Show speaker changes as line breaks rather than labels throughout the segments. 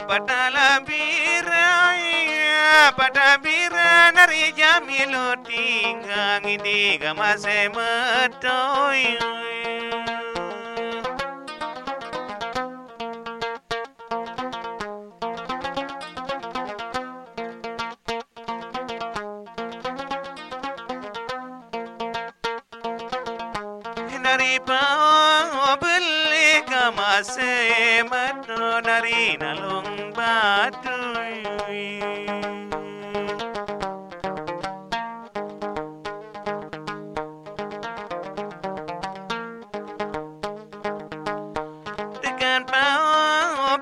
patalabira patabira nari jamilo tinggang hindi ka masematoy Nari pa beli ka masemato nari nalong batuy Tekan pa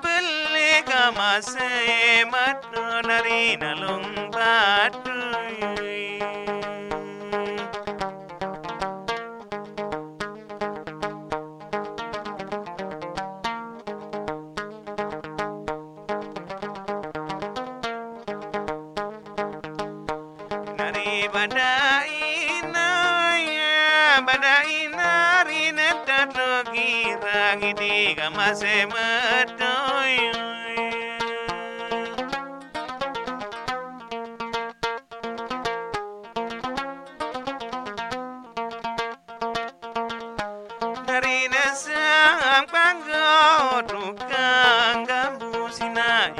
beli ka masemato nari nalong badaina ya badaina rinata togi rangi diga mase matoyo sang panggau tukang gambu sinai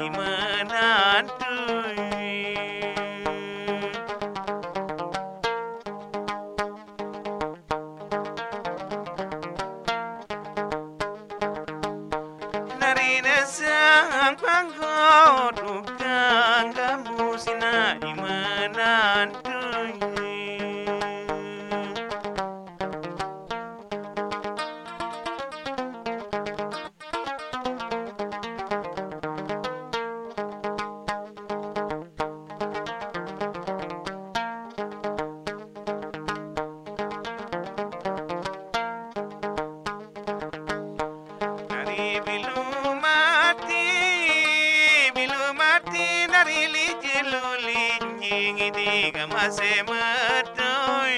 nyingi di kamase matoy.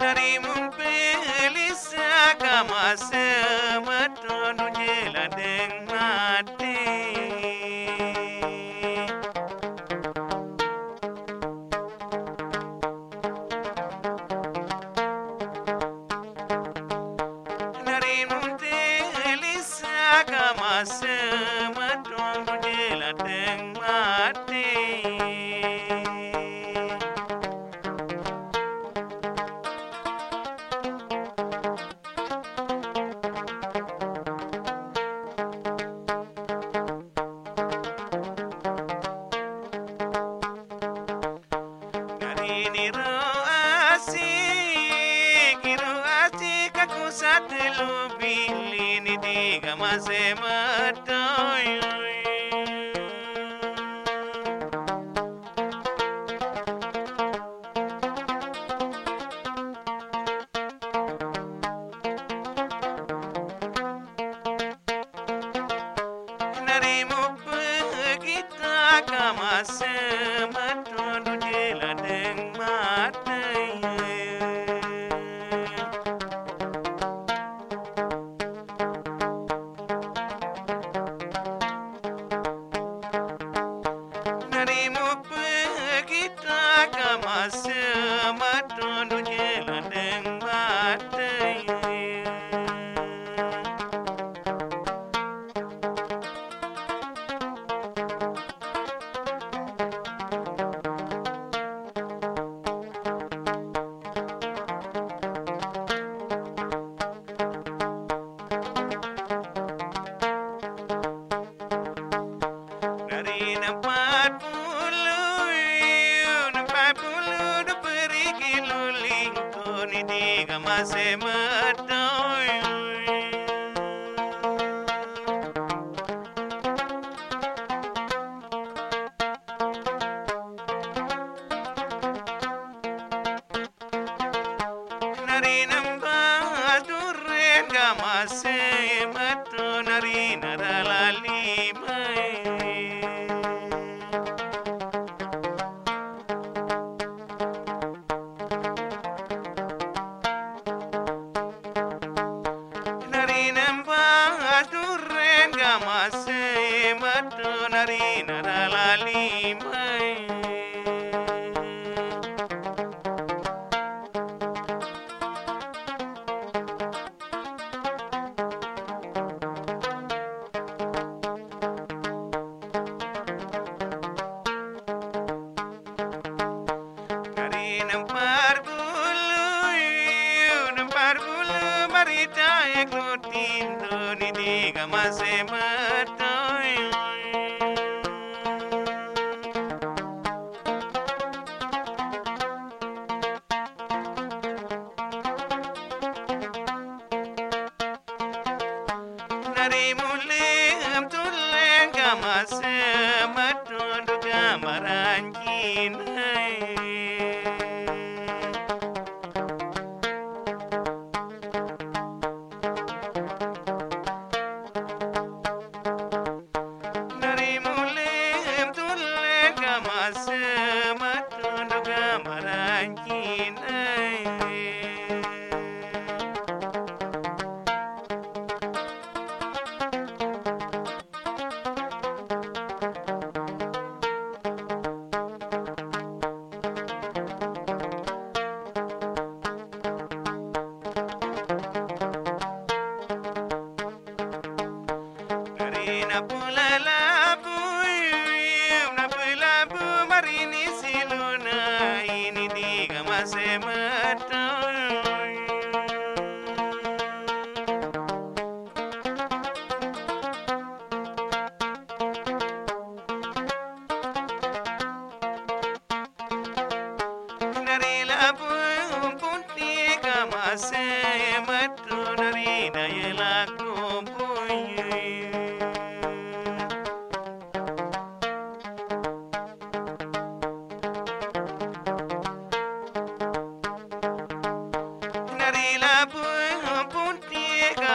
Nari mumpeli sa kamase kamase kamase ni di ga ma se ma Nari nam ba dur ga se ma gamase matu nari naralali mai Kari marita ek tindo ni diga mase matoy. Nari mule Mari ni siluna ini diga masematung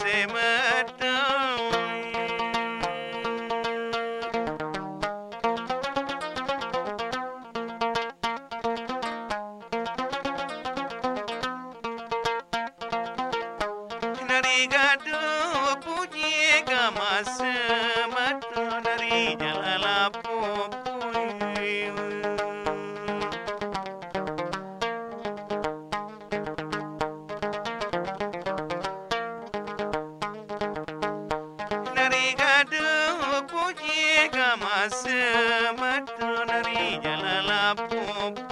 matu. Narigadu puji gamase ಗ ಮಾಸ ಮಟ್ಟ ನರಿ ಜಲಲ ಪೋಪ